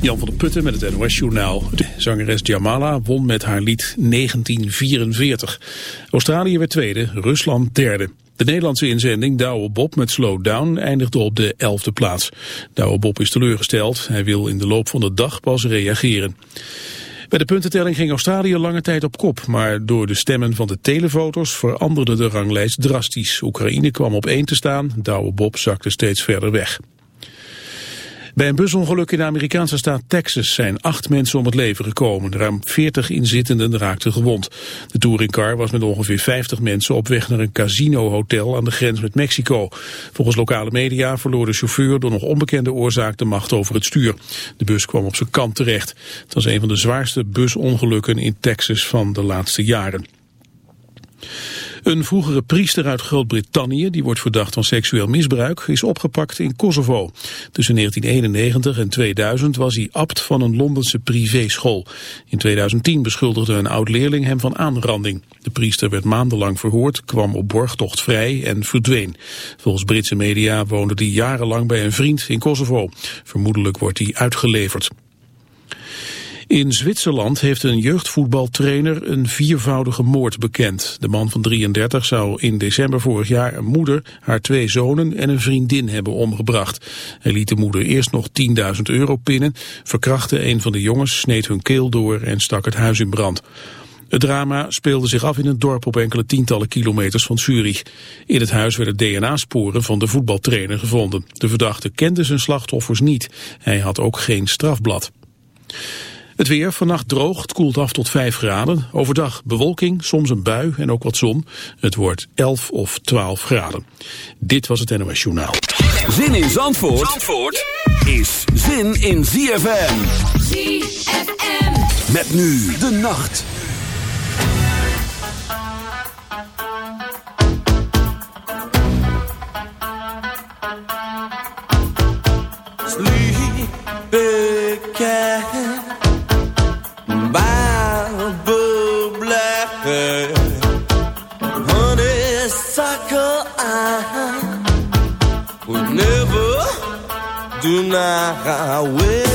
Jan van der Putten met het NOS-journaal. De zangeres Jamala won met haar lied 1944. Australië werd tweede, Rusland derde. De Nederlandse inzending Douwe Bob met Slow Down eindigde op de elfde plaats. Douwe Bob is teleurgesteld. Hij wil in de loop van de dag pas reageren. Bij de puntentelling ging Australië lange tijd op kop, maar door de stemmen van de telefoto's veranderde de ranglijst drastisch. Oekraïne kwam op één te staan, Douwe Bob zakte steeds verder weg. Bij een busongeluk in de Amerikaanse staat Texas zijn acht mensen om het leven gekomen. Ruim 40 inzittenden raakten gewond. De touringcar was met ongeveer 50 mensen op weg naar een casino-hotel aan de grens met Mexico. Volgens lokale media verloor de chauffeur door nog onbekende oorzaak de macht over het stuur. De bus kwam op zijn kant terecht. Het was een van de zwaarste busongelukken in Texas van de laatste jaren. Een vroegere priester uit Groot-Brittannië, die wordt verdacht van seksueel misbruik, is opgepakt in Kosovo. Tussen 1991 en 2000 was hij abt van een Londense privéschool. In 2010 beschuldigde een oud-leerling hem van aanranding. De priester werd maandenlang verhoord, kwam op borgtocht vrij en verdween. Volgens Britse media woonde hij jarenlang bij een vriend in Kosovo. Vermoedelijk wordt hij uitgeleverd. In Zwitserland heeft een jeugdvoetbaltrainer een viervoudige moord bekend. De man van 33 zou in december vorig jaar een moeder, haar twee zonen en een vriendin hebben omgebracht. Hij liet de moeder eerst nog 10.000 euro pinnen, verkrachtte een van de jongens, sneed hun keel door en stak het huis in brand. Het drama speelde zich af in een dorp op enkele tientallen kilometers van Zurich. In het huis werden DNA-sporen van de voetbaltrainer gevonden. De verdachte kende zijn slachtoffers niet. Hij had ook geen strafblad. Het weer vannacht droog, het koelt af tot 5 graden. Overdag bewolking, soms een bui en ook wat zon. Het wordt 11 of 12 graden. Dit was het NOS Journaal. Zin in Zandvoort, Zandvoort is zin in ZFM. ZFM. Met nu de nacht. I will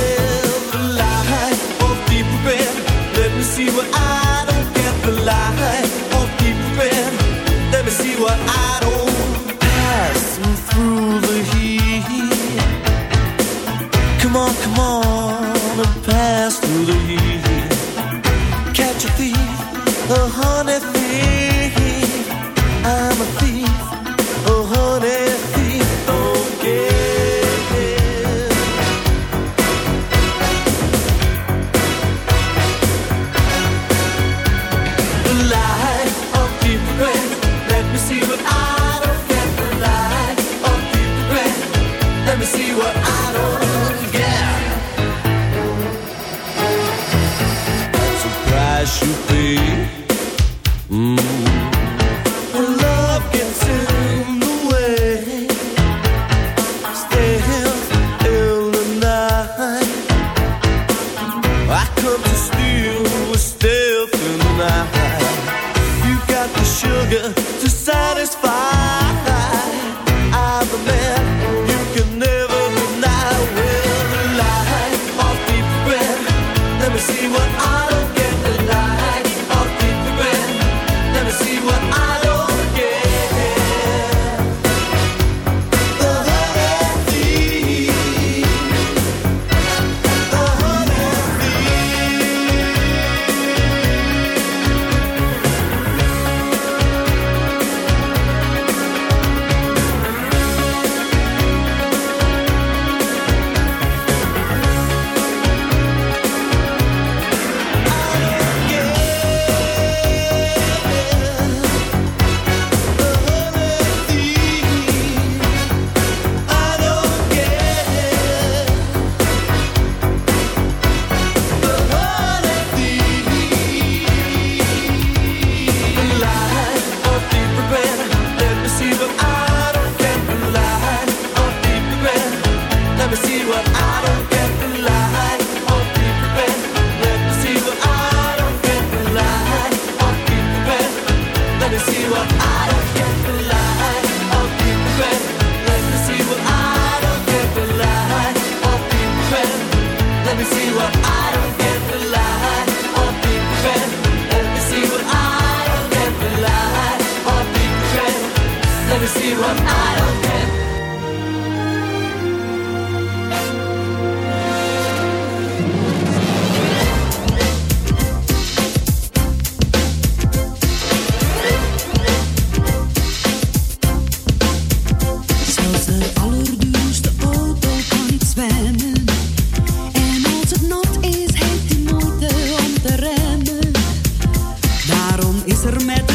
se remete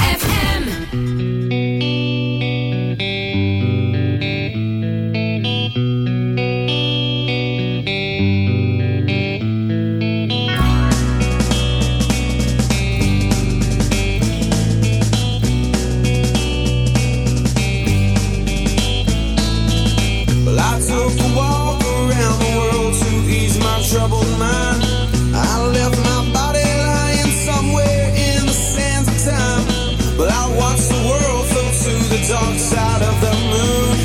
dark side of the moon.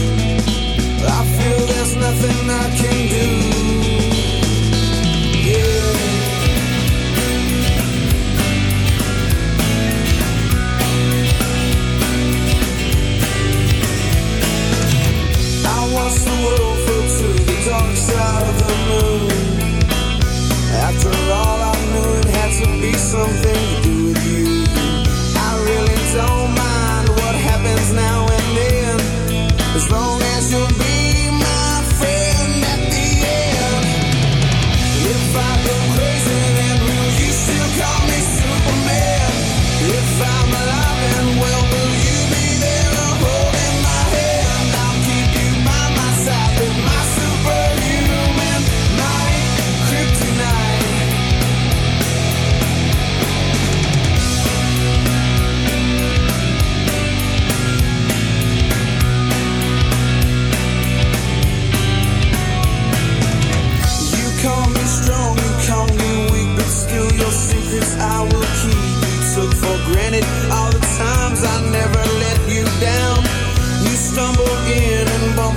I feel there's nothing I can do. Yeah. I watch the world fall to the dark side of the moon. After all, I knew it had to be something.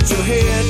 your head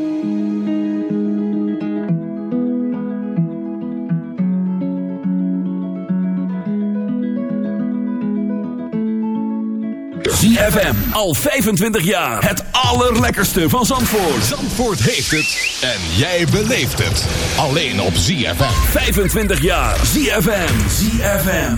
ZFM. Al 25 jaar. Het allerlekkerste van Zandvoort. Zandvoort heeft het. En jij beleeft het. Alleen op ZFM. 25 jaar. ZFM. ZFM.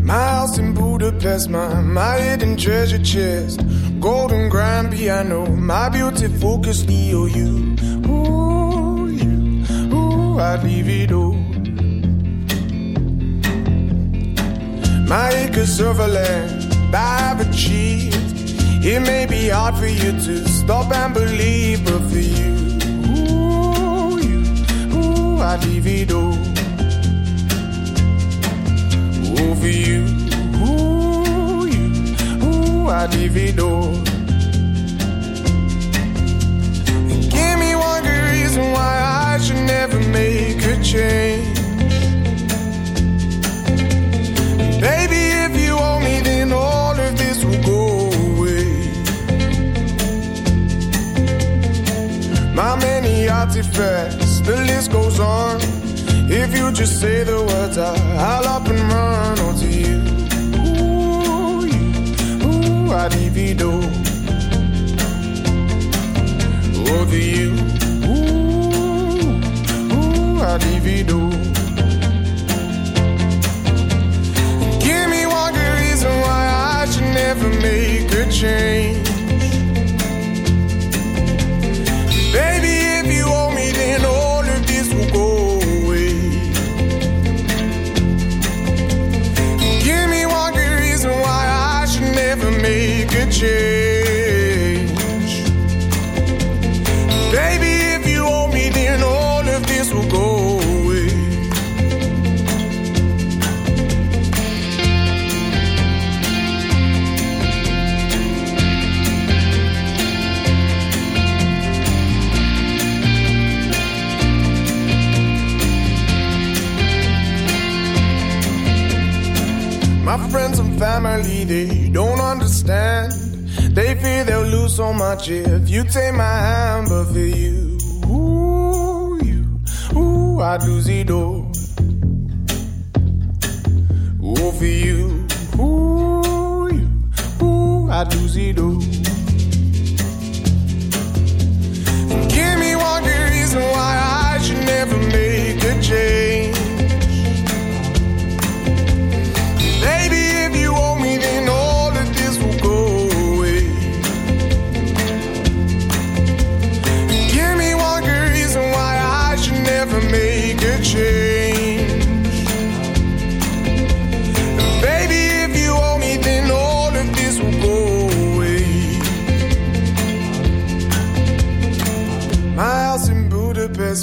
My house in Budapest, my, my hidden treasure chest. Golden grand piano, my beauty focus EOU. I'd leave it all. My acres of land I've achieved. It may be hard for you to stop and believe, but for you, ooh, you, ooh, I'd leave it all. Ooh, for you, ooh, you, ooh, I'd leave it all. Reason why I should never make a change. Baby, if you owe me, then all of this will go away. My many artifacts, the list goes on. If you just say the words, I, I'll up and run onto you. Ooh, you, ooh, I divido. Over you, ooh, Give me one good reason why I should never make a change. Baby, if you owe me, then all of this will go away. Give me one good reason why I should never make a change. My friends and family, they don't understand. They fear they'll lose so much if you take my hand, but for you, ooh, you, ooh, I'd lose it all. Ooh, for you, ooh, you, ooh, I'd lose it all. Give me one good reason why I should never make a change.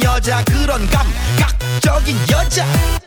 여자 그런 감각적인 여자.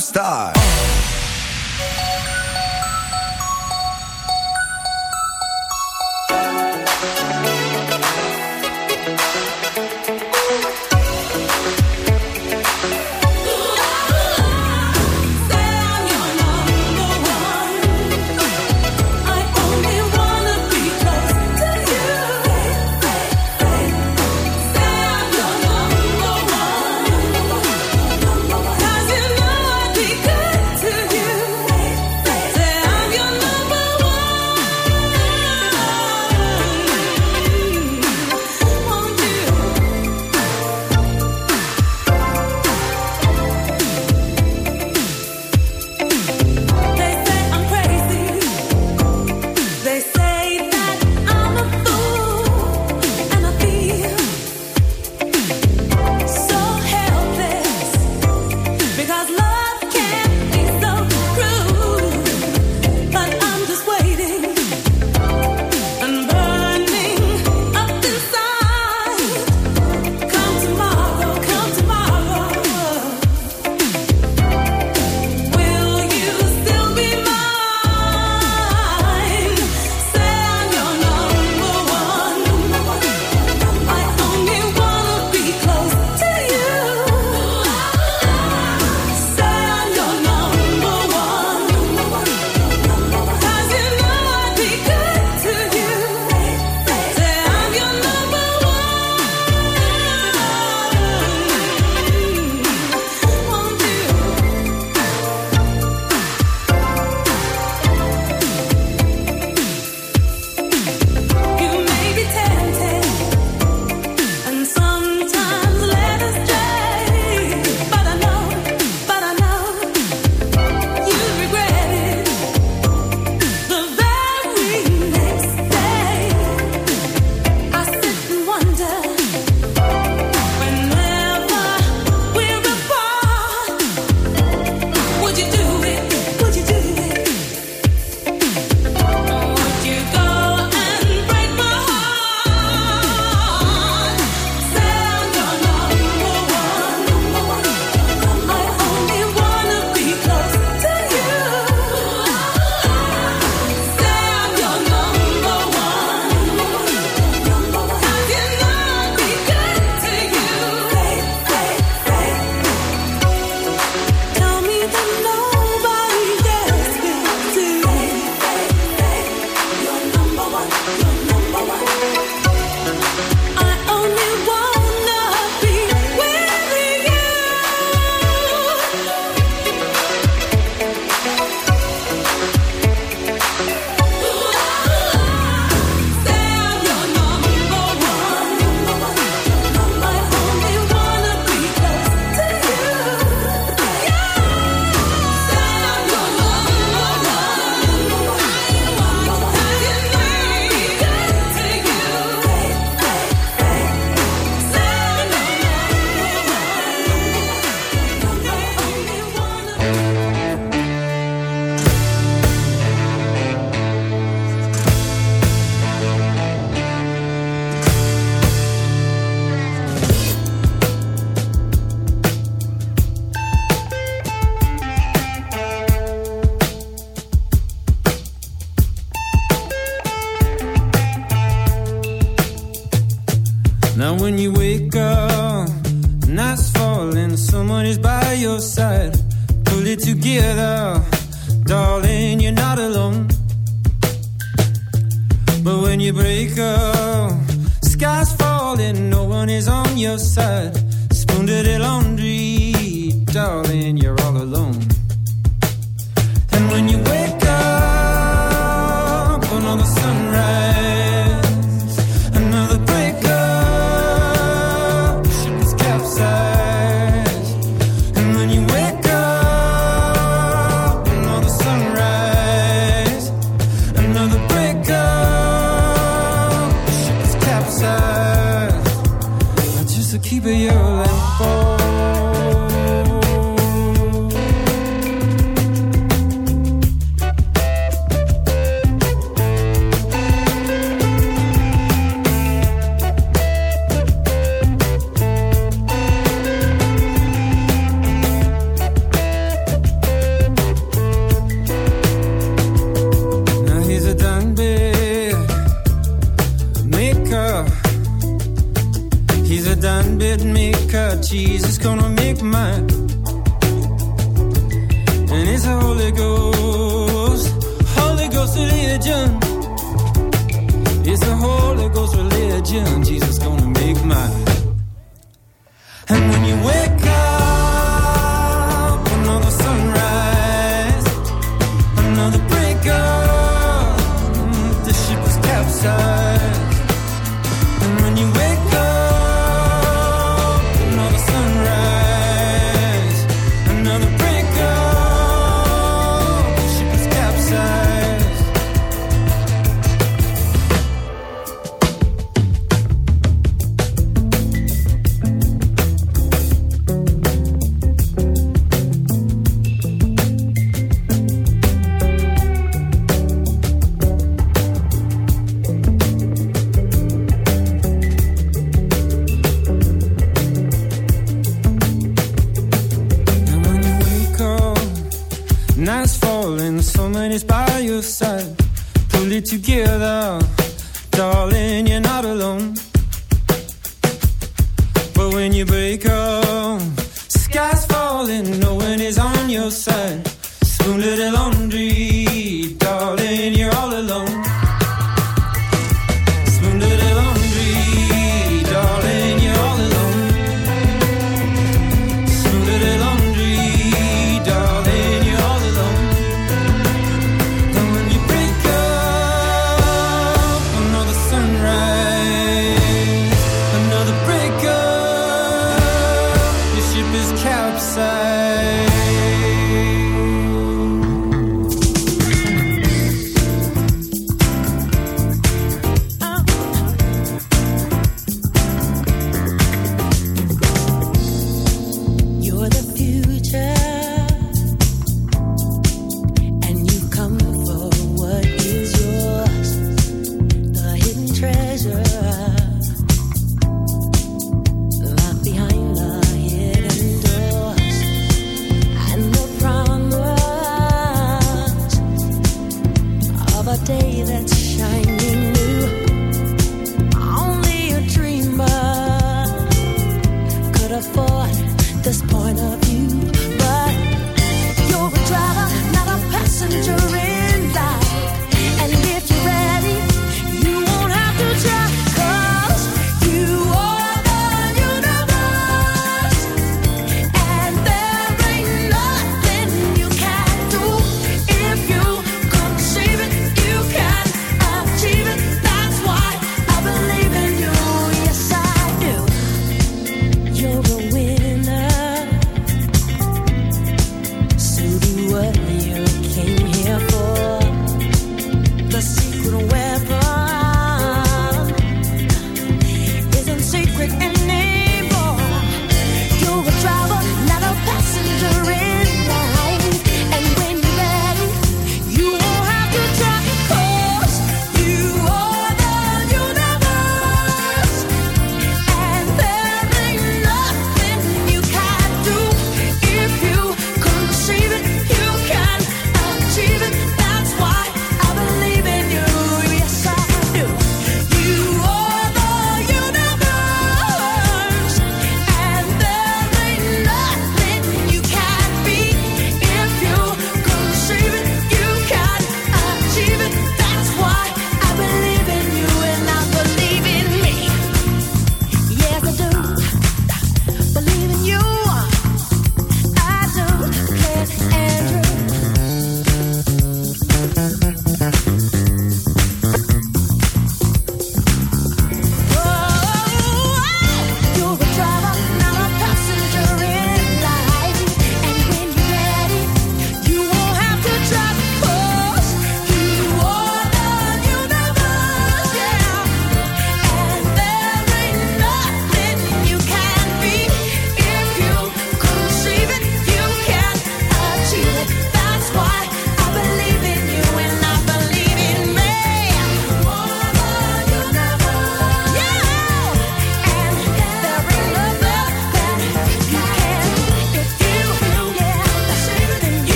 star.